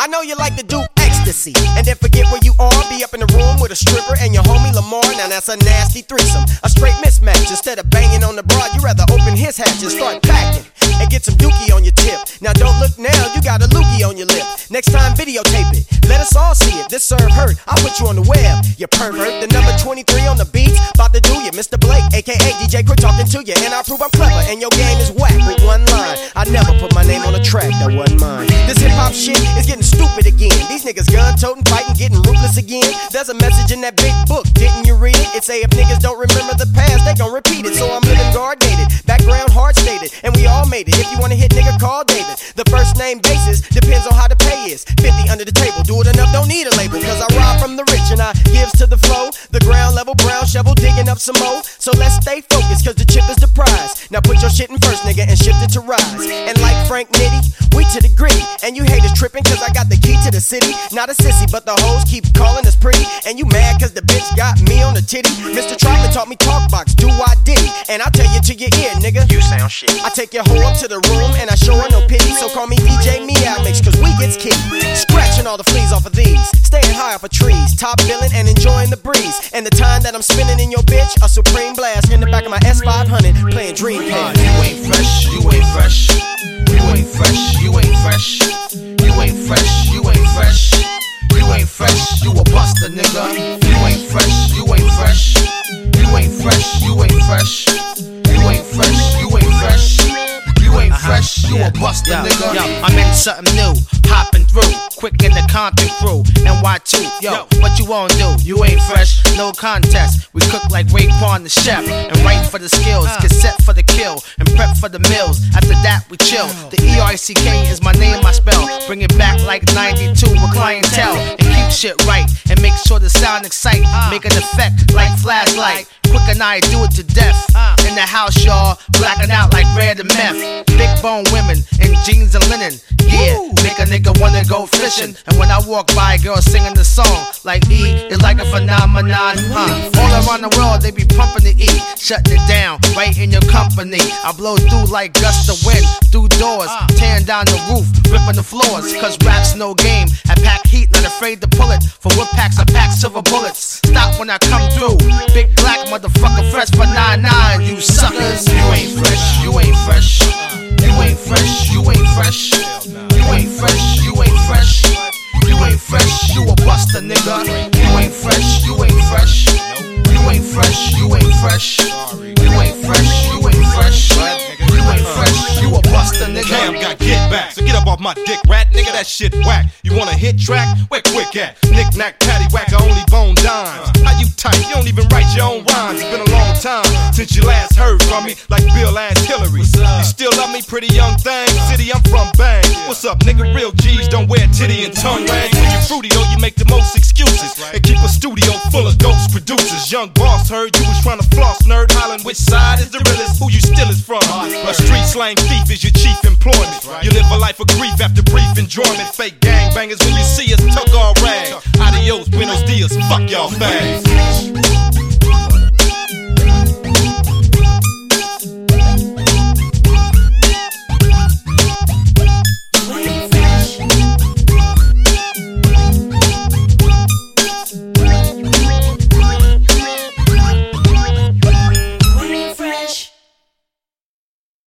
I know you like to do ecstasy. And then forget where you are. Be up in the room with a stripper and your homie Lamar. Now that's a nasty threesome. A straight mismatch. Instead of banging on the broad, you rather open his hatch and start packing. And get some dookie on your tip. Now don't look now, you got a loogie on your lip. Next time, videotape it. Let us all see it. This serve hurt. I'll put you on the web. You pervert. The number 23 on the beats. About to do you. Mr. Blake, aka DJ Quik talking to you. And I prove I'm clever. And your game is whack with one line. I never put my name on a track that wasn't mine. This hip hop shit is getting stupid again. These niggas gun toting, fighting, getting ruthless again. There's a message in that big book, didn't you read it? It say if niggas don't remember the past, they gon' repeat it. So I'm living guard dated, background hard stated, and we all made it. If you wanna hit nigga, call David. The first name basis depends on how the pay is. 50 under the table, do it enough, don't need a label. Cause I rob from the rich and I gives to the flow. The ground level, brown shovel, digging up some more. So let's stay focused, cause the chip is the prize. Now put your shit in first, nigga, and shift it to rise. And like Frank Nitty, we to the gritty. And you haters tripping, cause I got the key to the city. Not a sissy, but the hoes keep calling us pretty. And you mad cause the bitch got me on the titty. Mr. Troutman taught me talk box, do I diddy. And I tell you to your ear, nigga. You sound shit. I take your hoe up to the room and I show her no pity. So call me DJ Meow Mix, cause we gets key. Scratching all the fleas off of these. Staying high off of trees. Top billing and enjoying the breeze. And the time that I'm spending in your bitch, a supreme blast in the back of my S500 playing Dreamcast. You ain't fresh, you ain't fresh. You ain't fresh, you fresh, you ain't fresh. You ain't fresh, you ain't fresh. You ain't fresh, you a buster, Yo, nigga. yo, I'm in something new, hopping through, Quik in the Compton crew, And NY2. Yo, what you wanna do? You ain't fresh, no contest. We cook like Raekwon the chef, and write for the skills, uh. get set for the kill, and prep for the mills. After that, we chill. Oh. The E R C K is my name, I spell. Bring it back like 92 with clientele, and keep shit right, and make sure the sound excite, uh. make an effect like flashlight. Quik and I do it to death. In the house, y'all, blacking out like red and meth. Big bone women in jeans and linen. Yeah, make a nigga wanna go fishing. And when I walk by, girls singing the song like E is like a phenomenon. Uh, all around the world, they be pumping the E, shutting it down right in your company. I blow through like gusts of wind, through doors, tearing down the roof, ripping the floors. Cause rap's no game. I pack heat, not afraid to pull it. For what packs, I pack silver bullets. Stop when I come through. Big black motherfucker, fresh for 9-9, you suckers. You ain't fresh, you ain't fresh. You ain't fresh, you ain't fresh. You ain't fresh, you ain't fresh. You ain't fresh, you a buster, nigga. You ain't fresh, you ain't fresh. You ain't fresh, you ain't fresh. You ain't fresh, you ain't fresh. You ain't fresh, you a buster, Cam nigga. got get off my dick, rat. Nigga, that shit whack. You want a hit track? Where Quik at? Knick knack, patty whack, I only bone dimes. How you tight? You don't even write your own rhymes. It's been a long time since you last heard from me, like Bill asked Hillary. You still love me, pretty young thing? City, I'm from Bang. What's up, nigga? Real G's don't wear titty and tongue rings. When you fruity, though, you make the most excuses. And keep a studio full of ghost producers. Young boss heard you was trying to floss, nerd. Hollin' which side is the realest? Who you still is from? A street slang thief is your chief employment. You live a life of grief after brief enjoyment. Fake gang bangers when you see us tuck all rag. Adios, buenos dias, fuck y'all fags.